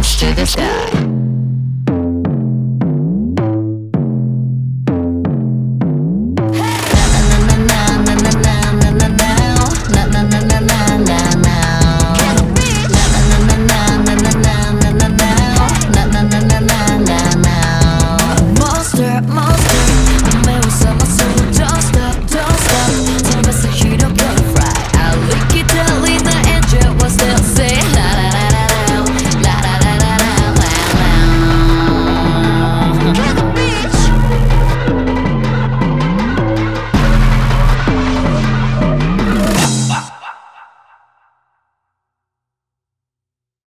punch to the sky.